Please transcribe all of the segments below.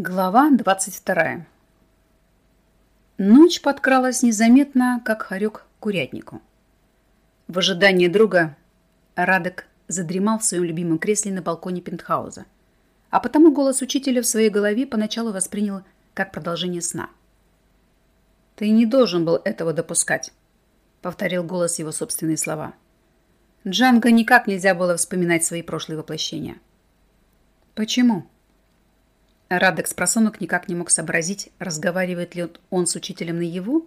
Глава 22. Ночь подкралась незаметно, как хорек курятнику. В ожидании друга Радек задремал в своем любимом кресле на балконе пентхауза, а потому голос учителя в своей голове поначалу воспринял как продолжение сна. «Ты не должен был этого допускать», — повторил голос его собственные слова. Джанго никак нельзя было вспоминать свои прошлые воплощения. «Почему?» Радек с просонок никак не мог сообразить, разговаривает ли он с учителем наяву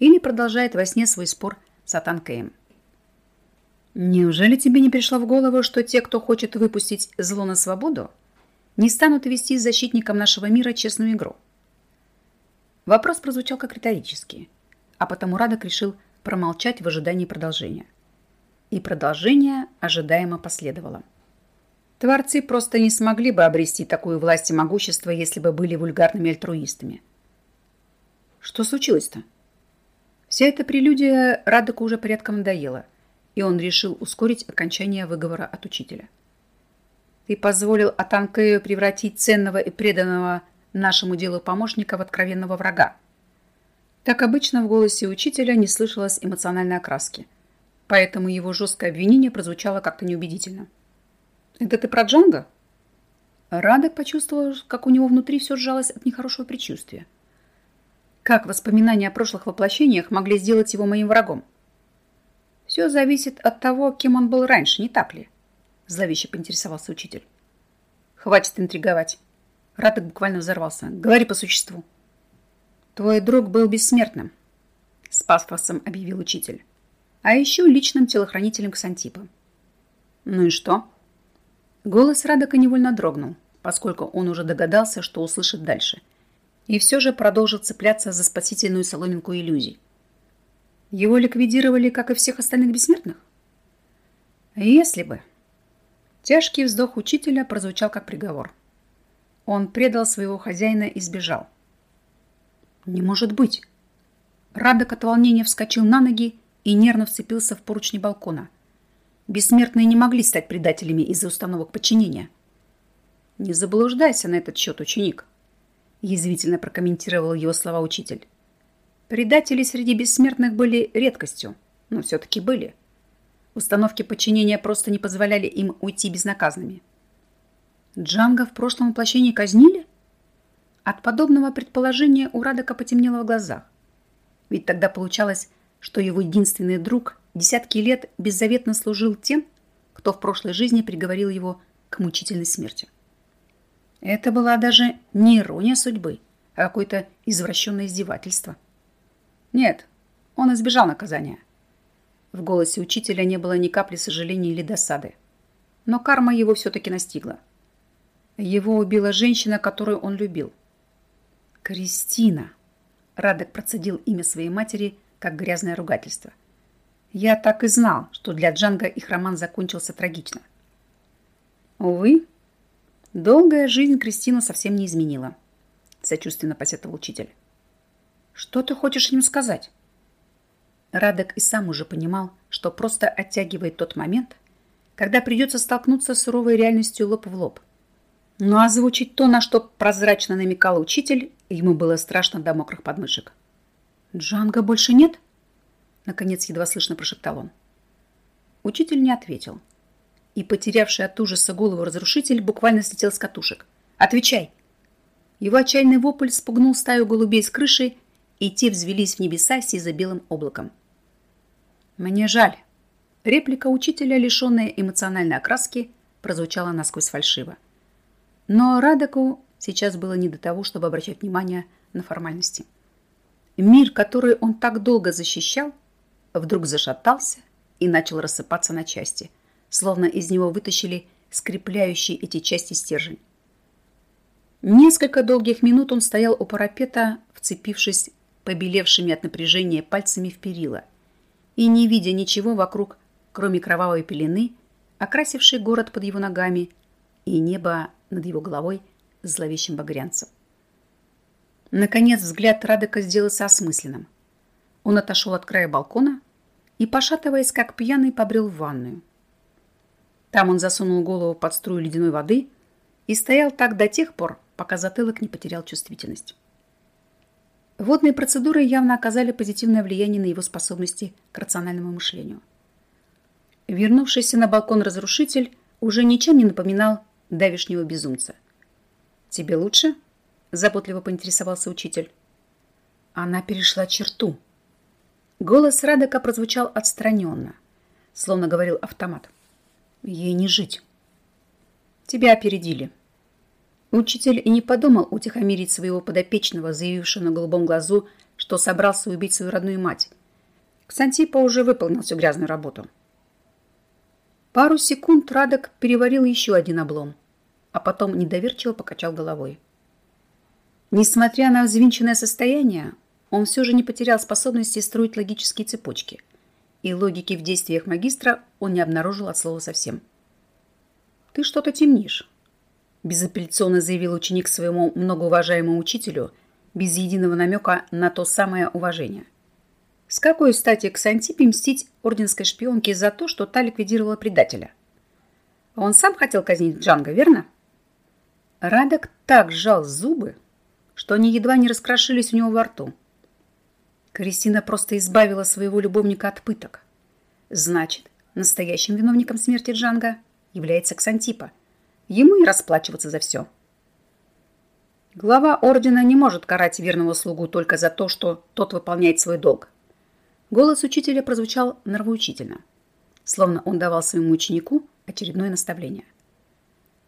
или продолжает во сне свой спор с Атанкеем. «Неужели тебе не пришло в голову, что те, кто хочет выпустить зло на свободу, не станут вести с защитником нашего мира честную игру?» Вопрос прозвучал как риторический, а потому Радок решил промолчать в ожидании продолжения. И продолжение ожидаемо последовало. Творцы просто не смогли бы обрести такую власть и могущество, если бы были вульгарными альтруистами. Что случилось-то? Вся эта прелюдия Радоку уже порядком надоела, и он решил ускорить окончание выговора от учителя. Ты позволил Атанкею превратить ценного и преданного нашему делу помощника в откровенного врага. Так обычно в голосе учителя не слышалось эмоциональной окраски, поэтому его жесткое обвинение прозвучало как-то неубедительно. «Это ты про Джанго?» Радек почувствовал, как у него внутри все сжалось от нехорошего предчувствия. Как воспоминания о прошлых воплощениях могли сделать его моим врагом? Все зависит от того, кем он был раньше, не так ли? Зловеще поинтересовался учитель. Хватит интриговать. Радек буквально взорвался. Говори по существу. Твой друг был бессмертным, с пафосом объявил учитель. А еще личным телохранителем Ксантипа. Ну и что? Голос Радока невольно дрогнул, поскольку он уже догадался, что услышит дальше. И все же продолжил цепляться за спасительную соломинку иллюзий. Его ликвидировали, как и всех остальных бессмертных? Если бы. Тяжкий вздох учителя прозвучал как приговор. Он предал своего хозяина и сбежал. Не может быть. Радок от волнения вскочил на ноги и нервно вцепился в поручни балкона – Бессмертные не могли стать предателями из-за установок подчинения. «Не заблуждайся на этот счет, ученик», – язвительно прокомментировал его слова учитель. «Предатели среди бессмертных были редкостью, но все-таки были. Установки подчинения просто не позволяли им уйти безнаказанными». Джанга в прошлом воплощении казнили? От подобного предположения у Радока потемнело в глазах. Ведь тогда получалось, что его единственный друг десятки лет беззаветно служил тем, кто в прошлой жизни приговорил его к мучительной смерти. Это была даже не ирония судьбы, а какое-то извращенное издевательство. Нет, он избежал наказания. В голосе учителя не было ни капли сожаления или досады. Но карма его все-таки настигла. Его убила женщина, которую он любил. Кристина. Радек процедил имя своей матери, как грязное ругательство – я так и знал, что для Джанга их роман закончился трагично. Увы, долгая жизнь Кристину совсем не изменила, сочувственно посетовал учитель. Что ты хочешь им сказать? Радек и сам уже понимал, что просто оттягивает тот момент, когда придется столкнуться с суровой реальностью лоб в лоб. Но озвучить то, на что прозрачно намекал учитель, ему было страшно до мокрых подмышек. «Джанга больше нет?» Наконец, едва слышно прошептал он. Учитель не ответил. И, потерявший от ужаса голову разрушитель, буквально слетел с катушек. «Отвечай!» Его отчаянный вопль спугнул стаю голубей с крыши, и те взвелись в небеса сизо-белым облаком. «Мне жаль». Реплика учителя, лишенная эмоциональной окраски, прозвучала насквозь фальшиво. Но Радеку сейчас было не до того, чтобы обращать внимание на формальности. Мир, который он так долго защищал, вдруг зашатался и начал рассыпаться на части, словно из него вытащили скрепляющий эти части стержень. Несколько долгих минут он стоял у парапета, вцепившись побелевшими от напряжения пальцами в перила и не видя ничего вокруг, кроме кровавой пелены, окрасившей город под его ногами и небо над его головой зловещим багрянцем. Наконец взгляд Радека сделался осмысленным. Он отошел от края балкона и, пошатываясь, как пьяный, побрел в ванную. Там он засунул голову под струю ледяной воды и стоял так до тех пор, пока затылок не потерял чувствительность. Водные процедуры явно оказали позитивное влияние на его способности к рациональному мышлению. Вернувшийся на балкон разрушитель уже ничем не напоминал давишнего безумца. «Тебе лучше?» – заботливо поинтересовался учитель. Она перешла черту. Голос Радека прозвучал отстраненно, словно говорил автомат. Ей не жить. Тебя опередили. Учитель и не подумал утихомирить своего подопечного, заявившего на голубом глазу, что собрался убить свою родную мать. Ксантипа уже выполнил всю грязную работу. Пару секунд Радок переварил еще один облом, а потом недоверчиво покачал головой. Несмотря на взвинченное состояние, он все же не потерял способности строить логические цепочки, и логики в действиях магистра он не обнаружил от слова совсем. «Ты что-то темнишь», – безапелляционно заявил ученик своему многоуважаемому учителю, без единого намека на то самое уважение – с какой стати Ксантипе мстить орденской шпионке за то, что та ликвидировала предателя? Он сам хотел казнить Джанга, верно? Радок так сжал зубы, что они едва не раскрошились у него во рту. Кристина просто избавила своего любовника от пыток. Значит, настоящим виновником смерти Джанга является Ксантипа. Ему и расплачиваться за все. Глава ордена не может карать верного слугу только за то, что тот выполняет свой долг. Голос учителя прозвучал нравоучительно, словно он давал своему ученику очередное наставление.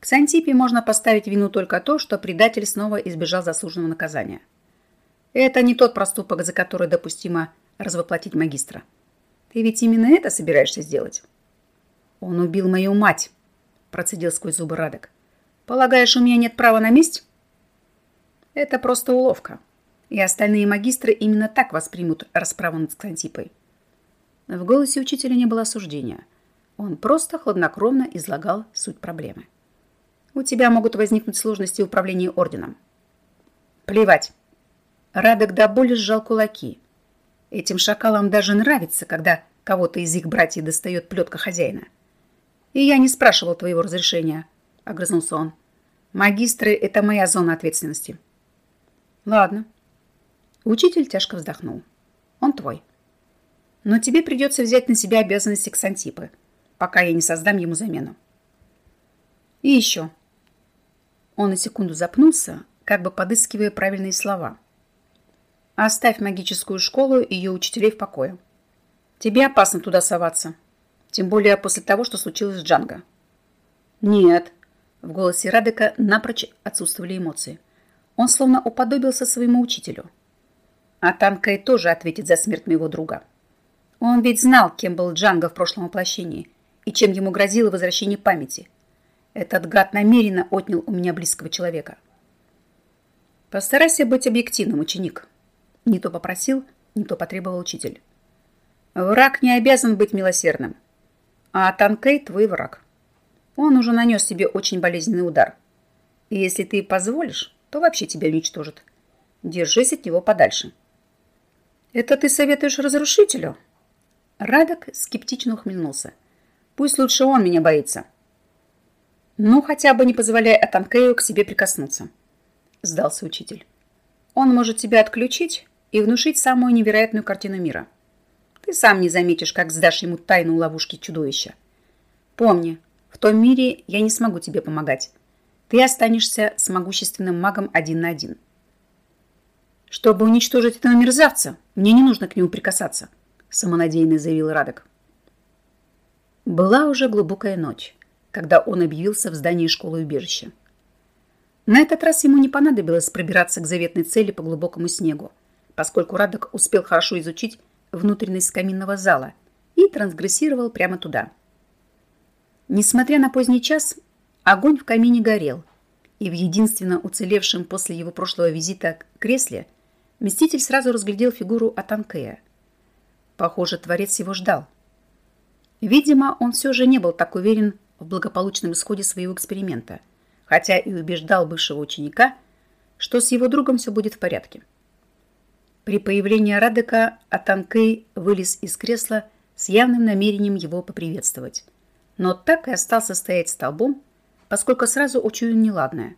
К Сантипе можно поставить вину только то, что предатель снова избежал заслуженного наказания. Это не тот проступок, за который допустимо развоплотить магистра. Ты ведь именно это собираешься сделать? Он убил мою мать, процедил сквозь зубы Радок. Полагаешь, у меня нет права на месть? Это просто уловка и остальные магистры именно так воспримут расправу над Ксантипой. В голосе учителя не было осуждения. Он просто хладнокровно излагал суть проблемы. У тебя могут возникнуть сложности в управлении орденом. Плевать. Радок до боли сжал кулаки. Этим шакалам даже нравится, когда кого-то из их братьев достает плетка хозяина. И я не спрашивал твоего разрешения, огрызнулся он. Магистры – это моя зона ответственности. Ладно, Учитель тяжко вздохнул. Он твой. Но тебе придется взять на себя обязанности Ксантипы, пока я не создам ему замену. И еще. Он на секунду запнулся, как бы подыскивая правильные слова. Оставь магическую школу и ее учителей в покое. Тебе опасно туда соваться. Тем более после того, что случилось с Джанго. Нет. В голосе Радека напрочь отсутствовали эмоции. Он словно уподобился своему учителю – а Танкай тоже ответит за смерть моего друга. Он ведь знал, кем был Джанго в прошлом воплощении и чем ему грозило возвращение памяти. Этот гад намеренно отнял у меня близкого человека. Постарайся быть объективным, ученик. Не то попросил, не то потребовал учитель. Враг не обязан быть милосердным. А Танкей твой враг. Он уже нанес тебе очень болезненный удар. И если ты позволишь, то вообще тебя уничтожит. Держись от него подальше. «Это ты советуешь разрушителю?» Радок скептично ухмыльнулся. «Пусть лучше он меня боится». «Ну, хотя бы не позволяй Атанкею к себе прикоснуться», — сдался учитель. «Он может тебя отключить и внушить самую невероятную картину мира. Ты сам не заметишь, как сдашь ему тайну ловушки чудовища. Помни, в том мире я не смогу тебе помогать. Ты останешься с могущественным магом один на один». Чтобы уничтожить этого мерзавца, мне не нужно к нему прикасаться, самонадеянно заявил Радок. Была уже глубокая ночь, когда он объявился в здании школы убежища. На этот раз ему не понадобилось пробираться к заветной цели по глубокому снегу, поскольку Радок успел хорошо изучить внутренность каминного зала и трансгрессировал прямо туда. Несмотря на поздний час, огонь в камине горел, и в единственно уцелевшем после его прошлого визита кресле – Мститель сразу разглядел фигуру Атанкея. Похоже, творец его ждал. Видимо, он все же не был так уверен в благополучном исходе своего эксперимента, хотя и убеждал бывшего ученика, что с его другом все будет в порядке. При появлении Радека Атанкей вылез из кресла с явным намерением его поприветствовать, но так и остался стоять столбом, поскольку сразу учуял неладное.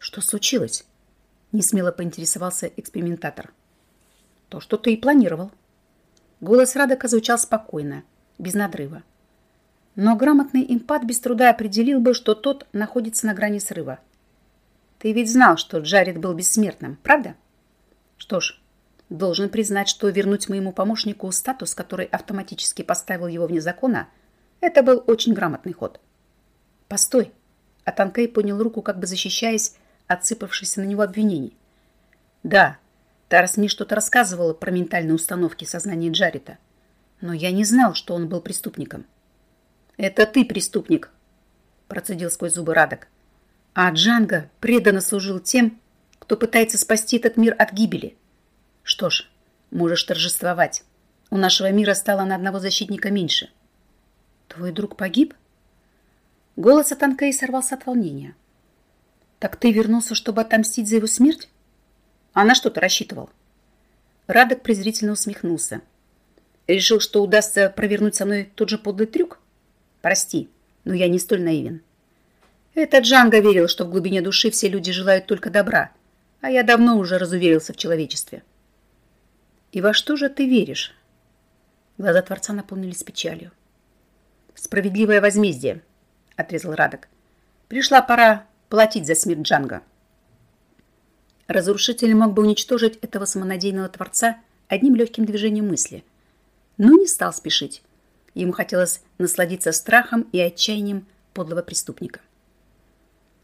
Что случилось? Несмело поинтересовался экспериментатор. То, что ты и планировал. Голос Радока звучал спокойно, без надрыва. Но грамотный импат без труда определил бы, что тот находится на грани срыва. Ты ведь знал, что Джаред был бессмертным, правда? Что ж, должен признать, что вернуть моему помощнику статус, который автоматически поставил его вне закона, это был очень грамотный ход. Постой. А Танкей поднял руку, как бы защищаясь от сыпавшихся на него обвинений. Да, Тарас мне что-то рассказывала про ментальные установки сознания Джарита, но я не знал, что он был преступником. «Это ты преступник», – процедил сквозь зубы Радок. «А Джанго преданно служил тем, кто пытается спасти этот мир от гибели. Что ж, можешь торжествовать. У нашего мира стало на одного защитника меньше». «Твой друг погиб?» Голос Атанкей сорвался от волнения. «Так ты вернулся, чтобы отомстить за его смерть?» А на что ты рассчитывал? Радок презрительно усмехнулся. Решил, что удастся провернуть со мной тот же подлый трюк? Прости, но я не столь наивен. Этот Джанго верил, что в глубине души все люди желают только добра, а я давно уже разуверился в человечестве. И во что же ты веришь? Глаза Творца наполнились печалью. Справедливое возмездие, отрезал Радок. Пришла пора платить за смерть Джанга. Разрушитель мог бы уничтожить этого самонадеянного творца одним легким движением мысли, но не стал спешить. Ему хотелось насладиться страхом и отчаянием подлого преступника.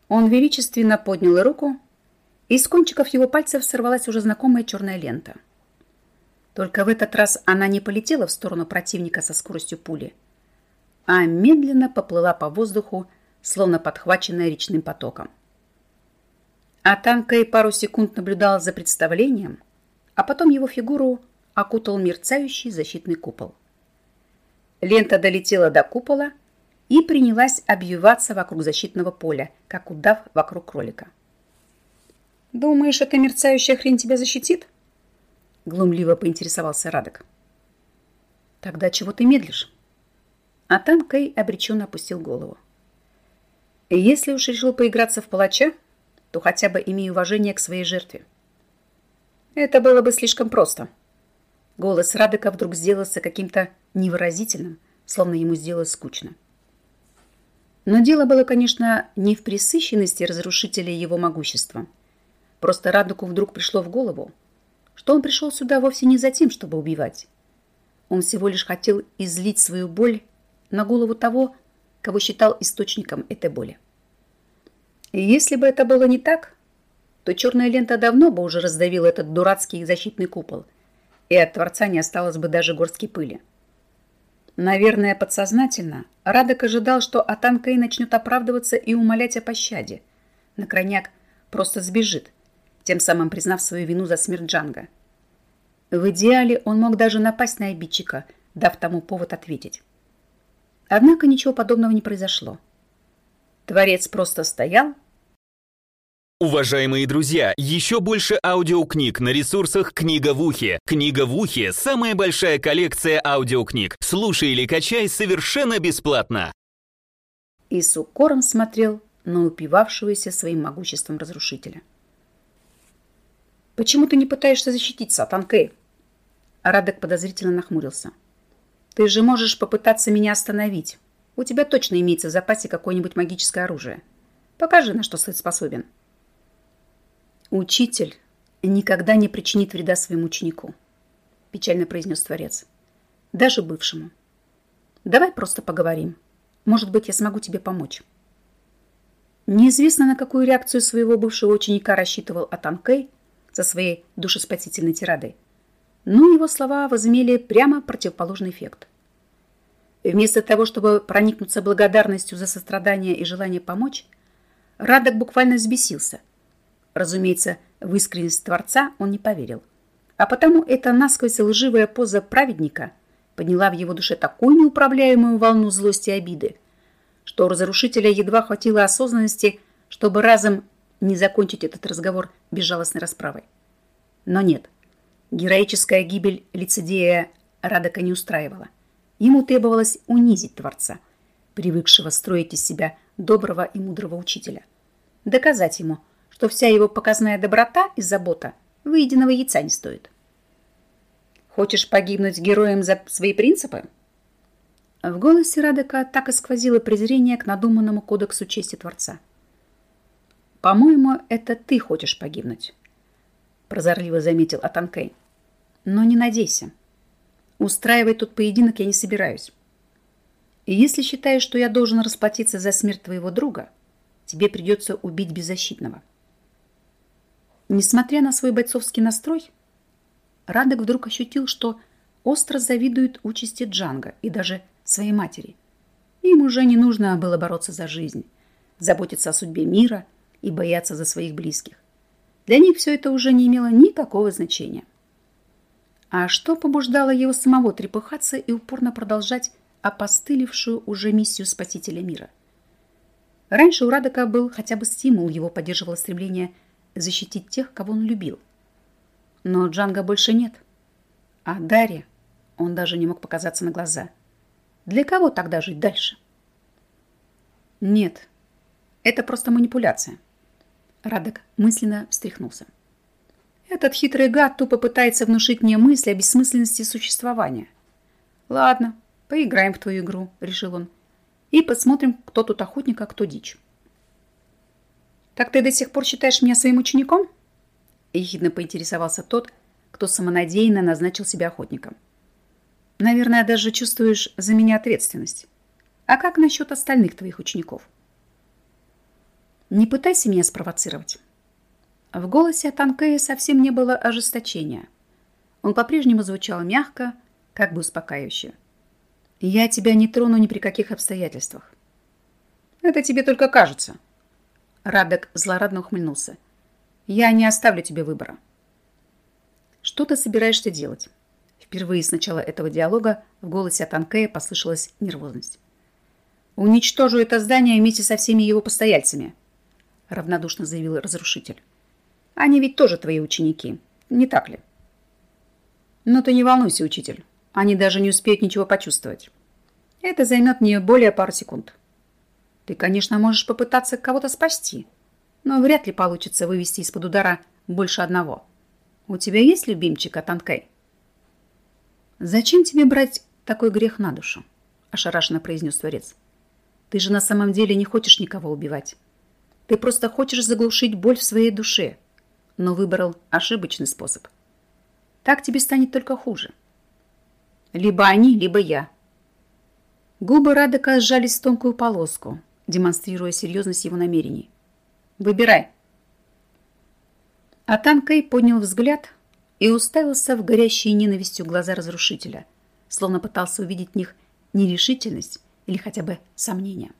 Он величественно поднял руку, из кончиков его пальцев сорвалась уже знакомая черная лента. Только в этот раз она не полетела в сторону противника со скоростью пули, а медленно поплыла по воздуху, словно подхваченная речным потоком. А Танкэй пару секунд наблюдал за представлением, а потом его фигуру окутал мерцающий защитный купол. Лента долетела до купола и принялась обвиваться вокруг защитного поля, как удав вокруг кролика. «Думаешь, эта мерцающая хрень тебя защитит?» Глумливо поинтересовался Радок. «Тогда чего ты медлишь?» А Танкэй обреченно опустил голову. «Если уж решил поиграться в палача, то хотя бы имей уважение к своей жертве. Это было бы слишком просто. Голос Радека вдруг сделался каким-то невыразительным, словно ему сделалось скучно. Но дело было, конечно, не в пресыщенности разрушителя его могущества. Просто Радуку вдруг пришло в голову, что он пришел сюда вовсе не за тем, чтобы убивать. Он всего лишь хотел излить свою боль на голову того, кого считал источником этой боли. И если бы это было не так, то черная лента давно бы уже раздавила этот дурацкий защитный купол, и от Творца не осталось бы даже горстки пыли. Наверное, подсознательно Радок ожидал, что Атанкей начнет оправдываться и умолять о пощаде. На крайняк просто сбежит, тем самым признав свою вину за смерть Джанга. В идеале он мог даже напасть на обидчика, дав тому повод ответить. Однако ничего подобного не произошло. Творец просто стоял Уважаемые друзья, еще больше аудиокниг на ресурсах «Книга в ухе». «Книга в ухе» — самая большая коллекция аудиокниг. Слушай или качай совершенно бесплатно. И с укором смотрел на упивавшегося своим могуществом разрушителя. «Почему ты не пытаешься защититься, Танкей?» Радек подозрительно нахмурился. «Ты же можешь попытаться меня остановить. У тебя точно имеется в запасе какое-нибудь магическое оружие. Покажи, на что ты способен». «Учитель никогда не причинит вреда своему ученику», печально произнес Творец. «Даже бывшему. Давай просто поговорим. Может быть, я смогу тебе помочь». Неизвестно, на какую реакцию своего бывшего ученика рассчитывал Атанкей со своей душеспасительной тирадой. Но его слова возымели прямо противоположный эффект. Вместо того, чтобы проникнуться благодарностью за сострадание и желание помочь, Радок буквально взбесился – Разумеется, в искренность Творца он не поверил. А потому эта насквозь лживая поза праведника подняла в его душе такую неуправляемую волну злости и обиды, что у разрушителя едва хватило осознанности, чтобы разом не закончить этот разговор безжалостной расправой. Но нет, героическая гибель лицедея Радока не устраивала. Ему требовалось унизить Творца, привыкшего строить из себя доброго и мудрого учителя. Доказать ему – что вся его показная доброта и забота выеденного яйца не стоит. Хочешь погибнуть героем за свои принципы? В голосе Радека так и сквозило презрение к надуманному кодексу чести Творца. «По-моему, это ты хочешь погибнуть», — прозорливо заметил Атанкей. «Но не надейся. Устраивать тут поединок я не собираюсь. И если считаешь, что я должен расплатиться за смерть твоего друга, тебе придется убить беззащитного». Несмотря на свой бойцовский настрой, Радек вдруг ощутил, что остро завидует участи Джанга и даже своей матери. Им уже не нужно было бороться за жизнь, заботиться о судьбе мира и бояться за своих близких. Для них все это уже не имело никакого значения. А что побуждало его самого трепыхаться и упорно продолжать опостылевшую уже миссию спасителя мира? Раньше у Радока был хотя бы стимул, его поддерживало стремление защитить тех, кого он любил – но Джанга больше нет. А Дарья, он даже не мог показаться на глаза. Для кого тогда жить дальше? Нет, это просто манипуляция. Радок мысленно встряхнулся. Этот хитрый гад тупо пытается внушить мне мысли о бессмысленности существования. Ладно, поиграем в твою игру, решил он. И посмотрим, кто тут охотник, а кто дичь. Так ты до сих пор считаешь меня своим учеником? — ехидно поинтересовался тот, кто самонадеянно назначил себя охотником. Наверное, даже чувствуешь за меня ответственность. А как насчет остальных твоих учеников? Не пытайся меня спровоцировать. В голосе Танкея совсем не было ожесточения. Он по-прежнему звучал мягко, как бы успокаивающе. Я тебя не трону ни при каких обстоятельствах. Это тебе только кажется. Радек злорадно ухмыльнулся. Я не оставлю тебе выбора. Что ты собираешься делать? Впервые с начала этого диалога в голосе Атанкея послышалась нервозность. «Уничтожу это здание вместе со всеми его постояльцами», равнодушно заявил разрушитель. «Они ведь тоже твои ученики, не так ли?» «Но ты не волнуйся, учитель. Они даже не успеют ничего почувствовать. Это займет не более пару секунд. Ты, конечно, можешь попытаться кого-то спасти, но вряд ли получится вывести из-под удара больше одного. У тебя есть любимчик Атанкей? Зачем тебе брать такой грех на душу? Ошарашенно произнес творец. Ты же на самом деле не хочешь никого убивать. Ты просто хочешь заглушить боль в своей душе, но выбрал ошибочный способ. Так тебе станет только хуже. Либо они, либо я. Губы Радека сжались в тонкую полоску, демонстрируя серьезность его намерений. Выбирай. Атан Кэй поднял взгляд и уставился в горящие ненавистью глаза разрушителя, словно пытался увидеть в них нерешительность или хотя бы сомнение.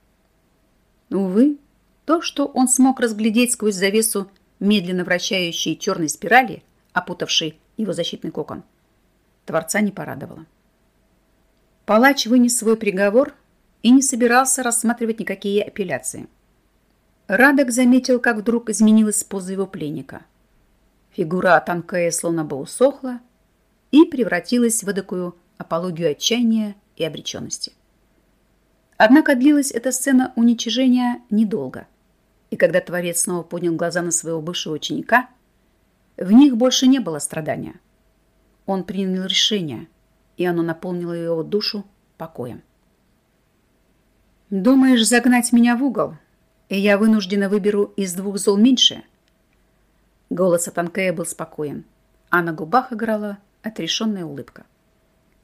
Увы, то, что он смог разглядеть сквозь завесу медленно вращающей черной спирали, опутавшей его защитный кокон, Творца не порадовало. Палач вынес свой приговор и не собирался рассматривать никакие апелляции – Радок заметил, как вдруг изменилась поза его пленника. Фигура Танкея словно бы усохла и превратилась в эдакую апологию отчаяния и обреченности. Однако длилась эта сцена уничижения недолго, и когда Творец снова поднял глаза на своего бывшего ученика, в них больше не было страдания. Он принял решение, и оно наполнило его душу покоем. «Думаешь загнать меня в угол?» и я вынуждена выберу из двух зол меньшее. Голос Атанкея был спокоен, а на губах играла отрешенная улыбка.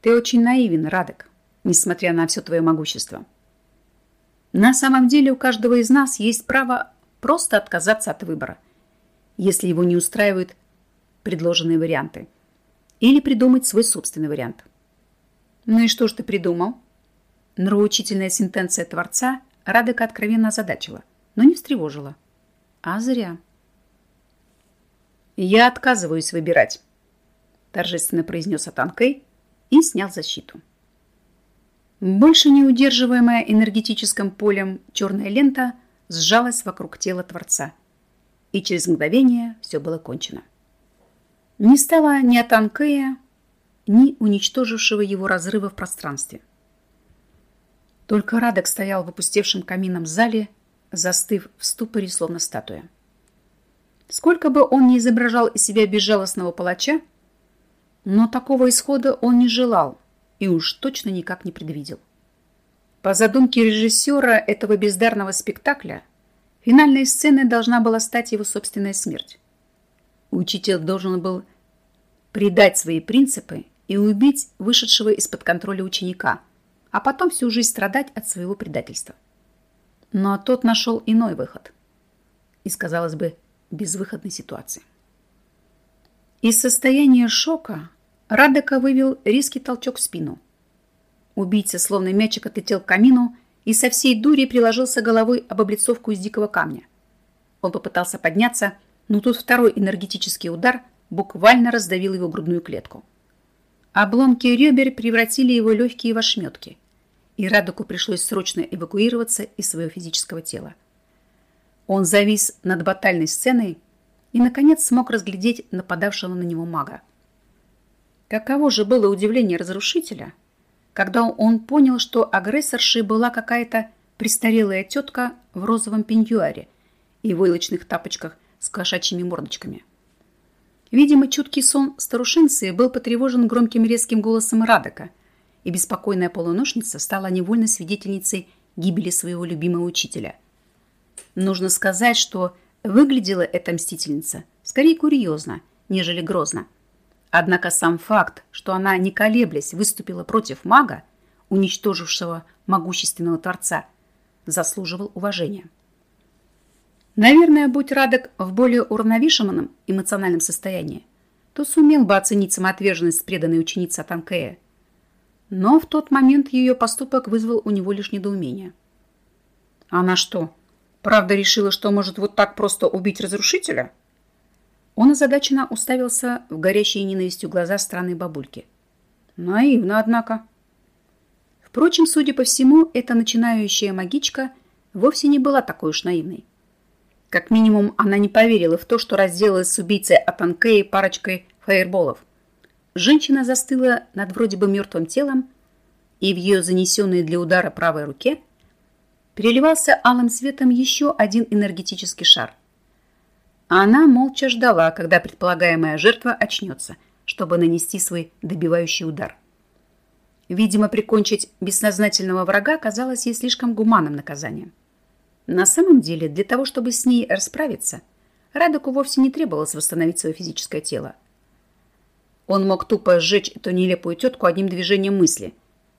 Ты очень наивен, Радек, несмотря на все твое могущество. На самом деле у каждого из нас есть право просто отказаться от выбора, если его не устраивают предложенные варианты, или придумать свой собственный вариант. Ну и что ж ты придумал? Нравоучительная сентенция Творца Радека откровенно озадачила – но не встревожила. А зря. «Я отказываюсь выбирать», – торжественно произнес Атанкей и снял защиту. Больше не удерживаемая энергетическим полем черная лента сжалась вокруг тела Творца. И через мгновение все было кончено. Не стало ни Атанкея, ни уничтожившего его разрыва в пространстве. Только Радок стоял в опустевшем каминном зале застыв в ступоре, словно статуя. Сколько бы он ни изображал из себя безжалостного палача, но такого исхода он не желал и уж точно никак не предвидел. По задумке режиссера этого бездарного спектакля, финальной сценой должна была стать его собственная смерть. Учитель должен был предать свои принципы и убить вышедшего из-под контроля ученика, а потом всю жизнь страдать от своего предательства. Но тот нашел иной выход из, казалось бы, безвыходной ситуации. Из состояния шока Радека вывел резкий толчок в спину. Убийца, словно мячик, отлетел к камину и со всей дури приложился головой об облицовку из дикого камня. Он попытался подняться, но тут второй энергетический удар буквально раздавил его грудную клетку. Обломки ребер превратили его легкие в ошметки, и Радоку пришлось срочно эвакуироваться из своего физического тела. Он завис над батальной сценой и, наконец, смог разглядеть нападавшего на него мага. Каково же было удивление разрушителя, когда он понял, что агрессоршей была какая-то престарелая тетка в розовом пеньюаре и войлочных тапочках с кошачьими мордочками. Видимо, чуткий сон старушинцы был потревожен громким резким голосом Радока, и беспокойная полуношница стала невольной свидетельницей гибели своего любимого учителя. Нужно сказать, что выглядела эта мстительница скорее курьезно, нежели грозно. Однако сам факт, что она, не колеблясь, выступила против мага, уничтожившего могущественного Творца, заслуживал уважения. Наверное, будь Радок в более уравновешенном эмоциональном состоянии, то сумел бы оценить самоотверженность преданной ученицы Атанкея. Но в тот момент ее поступок вызвал у него лишь недоумение. Она что, правда решила, что может вот так просто убить разрушителя? Он озадаченно уставился в горящие ненавистью глаза странной бабульки. Наивно, однако. Впрочем, судя по всему, эта начинающая магичка вовсе не была такой уж наивной. Как минимум, она не поверила в то, что разделалась с убийцей Атанкеи парочкой фаерболов. Женщина застыла над вроде бы мертвым телом, и в ее занесенной для удара правой руке переливался алым светом еще один энергетический шар. Она молча ждала, когда предполагаемая жертва очнется, чтобы нанести свой добивающий удар. Видимо, прикончить бессознательного врага казалось ей слишком гуманным наказанием. На самом деле, для того, чтобы с ней расправиться, Радоку вовсе не требовалось восстановить свое физическое тело. Он мог тупо сжечь эту нелепую тетку одним движением мысли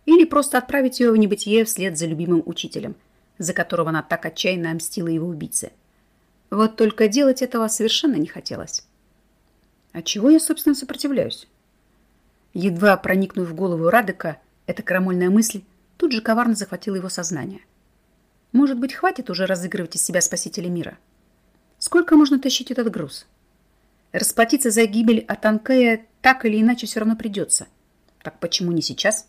или просто отправить ее в небытие вслед за любимым учителем, за которого она так отчаянно мстила его убийце. Вот только делать этого совершенно не хотелось. А чего я, собственно, сопротивляюсь? Едва проникнув в голову Радека, эта крамольная мысль тут же коварно захватила его сознание. Может быть, хватит уже разыгрывать из себя спасителя мира? Сколько можно тащить этот груз? Расплатиться за гибель от Анкея так или иначе все равно придется. Так почему не сейчас?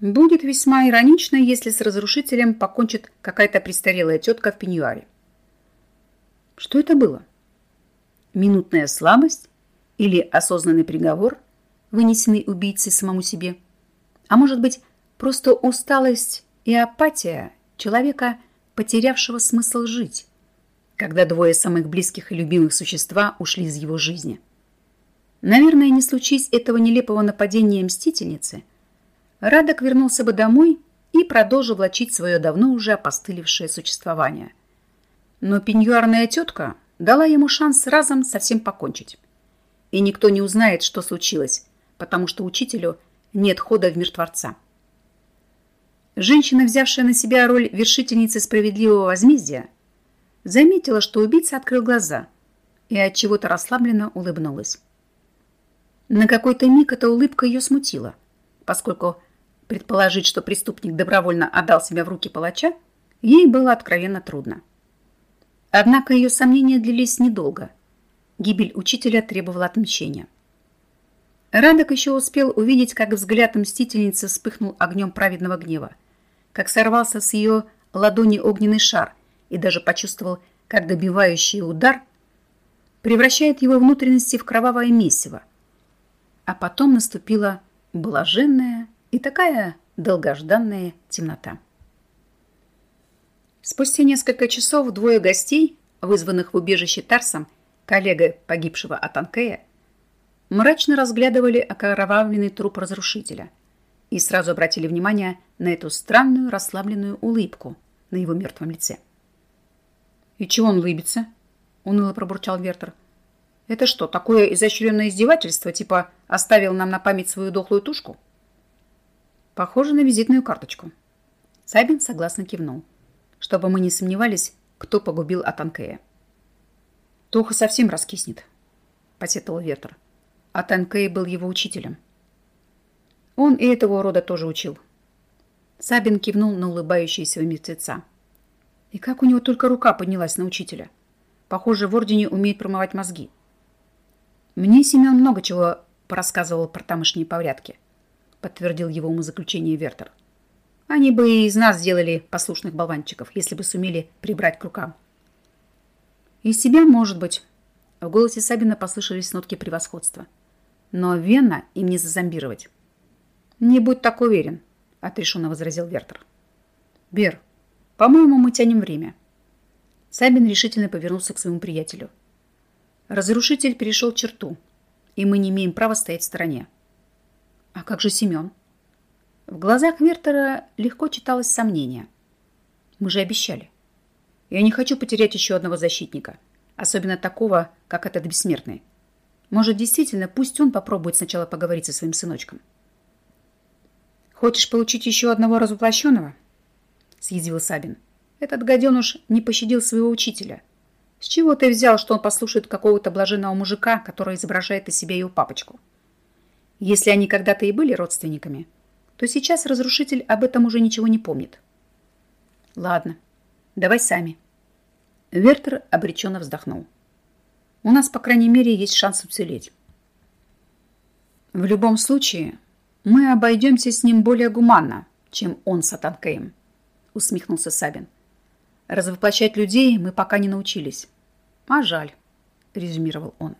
Будет весьма иронично, если с разрушителем покончит какая-то престарелая тетка в пеньюаре. Что это было? Минутная слабость или осознанный приговор, вынесенный убийцей самому себе? А может быть, просто усталость и апатия человека, потерявшего смысл жить, когда двое самых близких и любимых существа ушли из его жизни. Наверное, не случись этого нелепого нападения мстительницы, Радок вернулся бы домой и продолжил влачить свое давно уже опостылевшее существование. Но пеньюарная тетка дала ему шанс разом совсем покончить. И никто не узнает, что случилось, потому что учителю нет хода в мир Творца. Женщина, взявшая на себя роль вершительницы справедливого возмездия, заметила, что убийца открыл глаза и от чего-то расслабленно улыбнулась. На какой-то миг эта улыбка ее смутила, поскольку предположить, что преступник добровольно отдал себя в руки палача, ей было откровенно трудно. Однако ее сомнения длились недолго. Гибель учителя требовала отмщения. Радок еще успел увидеть, как взгляд мстительницы вспыхнул огнем праведного гнева – как сорвался с ее ладони огненный шар и даже почувствовал, как добивающий удар превращает его внутренности в кровавое месиво. А потом наступила блаженная и такая долгожданная темнота. Спустя несколько часов двое гостей, вызванных в убежище Тарсом, коллега погибшего Атанкея, мрачно разглядывали окровавленный труп разрушителя и сразу обратили внимание на эту странную расслабленную улыбку на его мертвом лице. «И чего он улыбится?» — уныло пробурчал Вертер. «Это что, такое изощренное издевательство, типа оставил нам на память свою дохлую тушку?» «Похоже на визитную карточку». Сабин согласно кивнул, чтобы мы не сомневались, кто погубил Атанкея. «Тоха совсем раскиснет», — посетовал Вертер. Атанкей был его учителем. Он и этого рода тоже учил. Сабин кивнул на улыбающегося мертвеца. И как у него только рука поднялась на учителя. Похоже, в Ордене умеет промывать мозги. Мне Семен много чего порассказывал про тамошние порядки, подтвердил его умозаключение Вертер. Они бы и из нас сделали послушных болванчиков, если бы сумели прибрать к рукам. Из себя, может быть. В голосе Сабина послышались нотки превосходства. Но Вена им не зазомбировать. Не будь так уверен, отрешенно возразил Вертер. Бер, по-моему, мы тянем время. Сабин решительно повернулся к своему приятелю. Разрушитель перешел черту, и мы не имеем права стоять в стороне. А как же Семен? В глазах Вертера легко читалось сомнение. Мы же обещали. Я не хочу потерять еще одного защитника, особенно такого, как этот бессмертный. Может, действительно, пусть он попробует сначала поговорить со своим сыночком. Хочешь получить еще одного развоплощенного? съязвил Сабин. Этот гаденыш не пощадил своего учителя. С чего ты взял, что он послушает какого-то блаженного мужика, который изображает из себя его папочку? Если они когда-то и были родственниками, то сейчас разрушитель об этом уже ничего не помнит. Ладно, давай сами. Вертер обреченно вздохнул. У нас, по крайней мере, есть шанс уцелеть. В любом случае, мы обойдемся с ним более гуманно, чем он с Атанкеем усмехнулся Сабин. Развоплощать людей мы пока не научились. А жаль, резюмировал он.